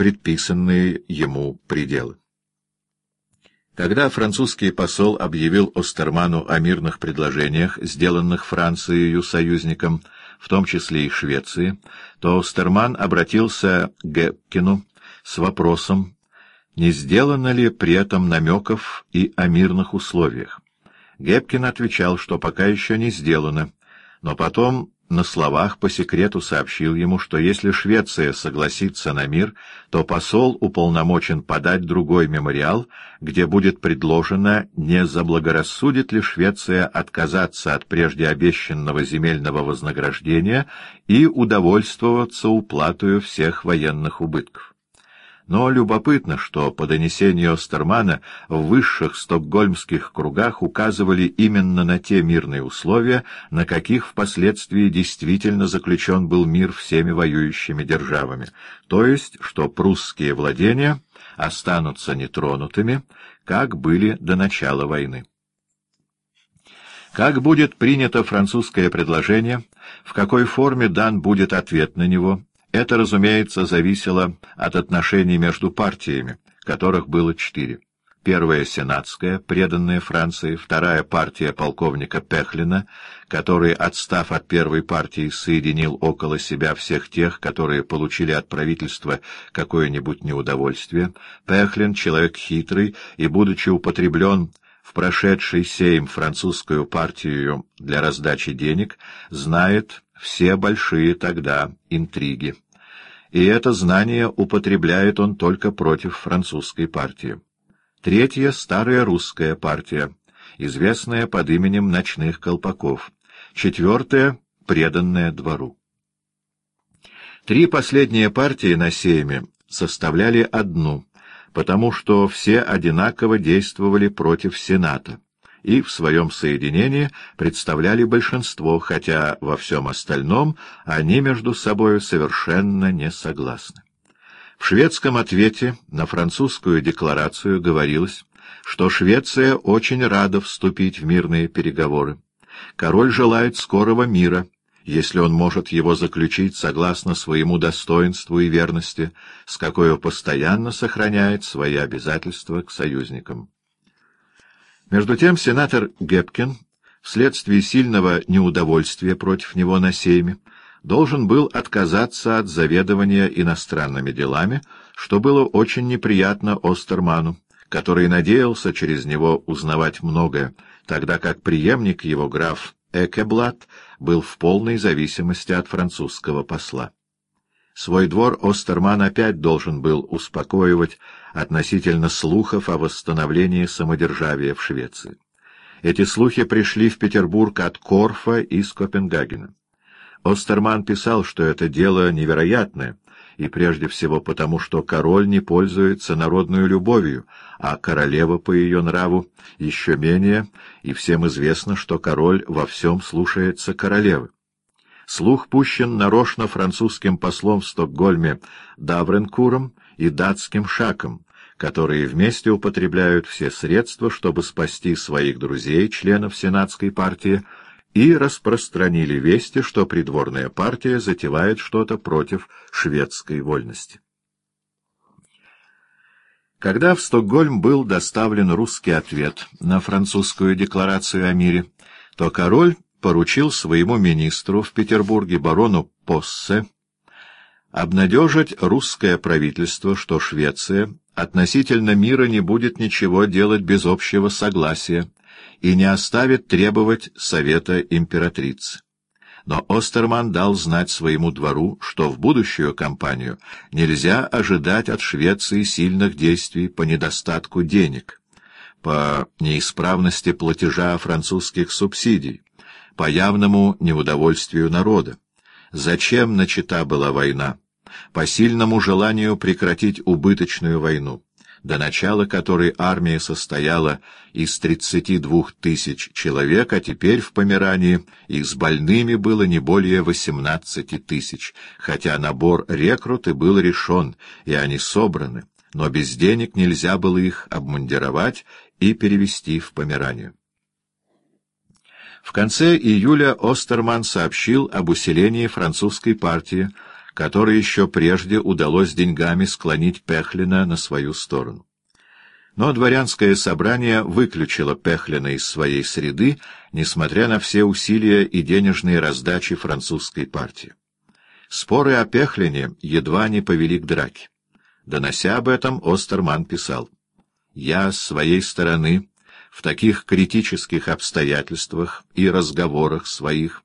предписанные ему пределы. Когда французский посол объявил Остерману о мирных предложениях, сделанных Францией ее союзникам, в том числе и Швеции, то Остерман обратился к Гепкину с вопросом, не сделано ли при этом намеков и о мирных условиях. Гепкин отвечал, что пока еще не сделано, но потом на словах по секрету сообщил ему, что если Швеция согласится на мир, то посол уполномочен подать другой мемориал, где будет предложено, не заблагорассудит ли Швеция отказаться от прежде обещанного земельного вознаграждения и удовольствоваться уплатою всех военных убытков. Но любопытно, что по донесению Остермана в высших стокгольмских кругах указывали именно на те мирные условия, на каких впоследствии действительно заключен был мир всеми воюющими державами, то есть, что прусские владения останутся нетронутыми, как были до начала войны. Как будет принято французское предложение, в какой форме дан будет ответ на него — это, разумеется, зависело от отношений между партиями, которых было четыре. Первая — сенатская, преданная Франции, вторая партия полковника Пехлина, который, отстав от первой партии, соединил около себя всех тех, которые получили от правительства какое-нибудь неудовольствие. Пехлин — человек хитрый, и, будучи употреблен в прошедшей сейм французскую партию для раздачи денег, знает все большие тогда интриги. И это знание употребляет он только против французской партии. Третья — старая русская партия, известная под именем «Ночных колпаков». Четвертая — преданная двору. Три последние партии на сейме составляли одну, потому что все одинаково действовали против Сената и в своем соединении представляли большинство, хотя во всем остальном они между собой совершенно не согласны. В шведском ответе на французскую декларацию говорилось, что Швеция очень рада вступить в мирные переговоры. Король желает скорого мира, если он может его заключить согласно своему достоинству и верности, с какой постоянно сохраняет свои обязательства к союзникам. Между тем сенатор Гепкин, вследствие сильного неудовольствия против него на сейме, должен был отказаться от заведования иностранными делами, что было очень неприятно Остерману, который надеялся через него узнавать многое, тогда как преемник его граф Экеблат был в полной зависимости от французского посла. Свой двор Остерман опять должен был успокоивать относительно слухов о восстановлении самодержавия в Швеции. Эти слухи пришли в Петербург от Корфа из Копенгагена. Остерман писал, что это дело невероятное, и прежде всего потому, что король не пользуется народной любовью, а королева по ее нраву еще менее, и всем известно, что король во всем слушается королевы. Слух пущен нарочно французским послом в Стокгольме Давренкуром и датским Шаком, которые вместе употребляют все средства, чтобы спасти своих друзей, членов Сенатской партии, и распространили вести, что придворная партия затевает что-то против шведской вольности. Когда в Стокгольм был доставлен русский ответ на французскую декларацию о мире, то король поручил своему министру в Петербурге барону Поссе обнадежить русское правительство, что Швеция относительно мира не будет ничего делать без общего согласия и не оставит требовать совета императрицы. Но Остерман дал знать своему двору, что в будущую кампанию нельзя ожидать от Швеции сильных действий по недостатку денег, по неисправности платежа французских субсидий, по явному неудовольствию народа. Зачем начата была война? По сильному желанию прекратить убыточную войну, до начала которой армия состояла из 32 тысяч человек, а теперь в Померании их с больными было не более 18 тысяч, хотя набор рекруты был решен, и они собраны, но без денег нельзя было их обмундировать и перевести в Померанию. В конце июля Остерман сообщил об усилении французской партии, которой еще прежде удалось деньгами склонить Пехлина на свою сторону. Но дворянское собрание выключило Пехлина из своей среды, несмотря на все усилия и денежные раздачи французской партии. Споры о Пехлине едва не повели к драке. Донося об этом, Остерман писал, «Я, с своей стороны, в таких критических обстоятельствах и разговорах своих,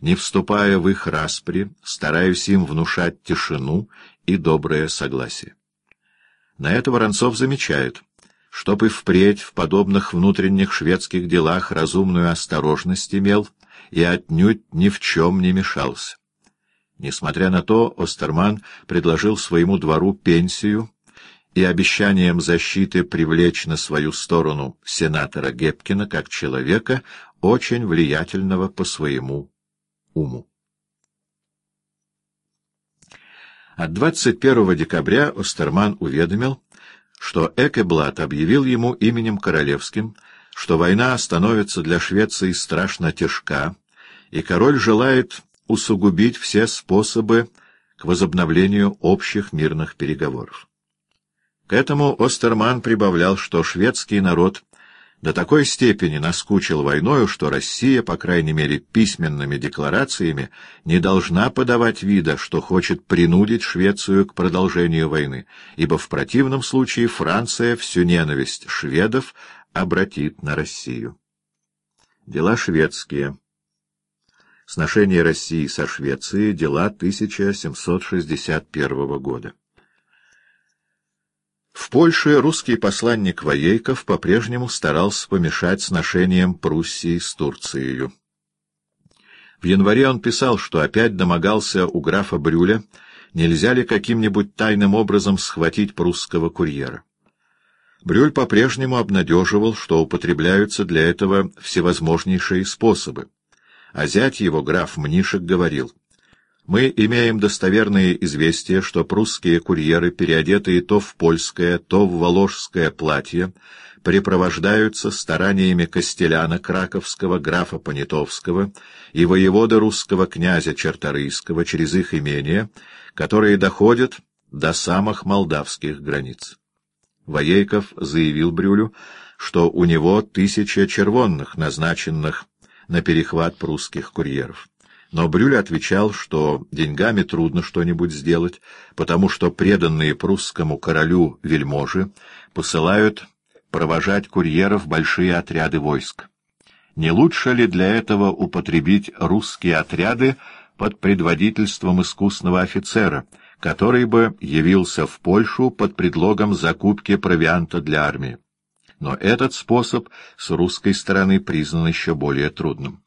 не вступая в их распри, стараюсь им внушать тишину и доброе согласие». На это Воронцов замечает — чтоб и впредь в подобных внутренних шведских делах разумную осторожность имел и отнюдь ни в чем не мешался. Несмотря на то, Остерман предложил своему двору пенсию и обещанием защиты привлечь на свою сторону сенатора Гепкина как человека, очень влиятельного по своему уму. От 21 декабря Остерман уведомил, что Экеблат объявил ему именем королевским, что война становится для Швеции страшно тяжка, и король желает усугубить все способы к возобновлению общих мирных переговоров. К этому Остерман прибавлял, что шведский народ до такой степени наскучил войною, что Россия, по крайней мере письменными декларациями, не должна подавать вида, что хочет принудить Швецию к продолжению войны, ибо в противном случае Франция всю ненависть шведов обратит на Россию. Дела шведские. Сношение России со Швецией. Дела 1761 года. В Польше русский посланник Воейков по-прежнему старался помешать сношениям Пруссии с Турцией. В январе он писал, что опять домогался у графа Брюля, нельзя ли каким-нибудь тайным образом схватить прусского курьера. Брюль по-прежнему обнадеживал, что употребляются для этого всевозможнейшие способы. А зять его, граф Мнишек, говорил — мы имеем достоверные известия, что прусские курьеры, переодетые то в польское, то в воложское платье, препровождаются стараниями Костеляна Краковского, графа Понятовского и воевода русского князя Черторийского через их имения, которые доходят до самых молдавских границ. Воейков заявил Брюлю, что у него тысяча червонных, назначенных на перехват прусских курьеров. Но Брюль отвечал, что деньгами трудно что-нибудь сделать, потому что преданные прусскому королю вельможи посылают провожать курьеров большие отряды войск. Не лучше ли для этого употребить русские отряды под предводительством искусного офицера, который бы явился в Польшу под предлогом закупки провианта для армии? Но этот способ с русской стороны признан еще более трудным.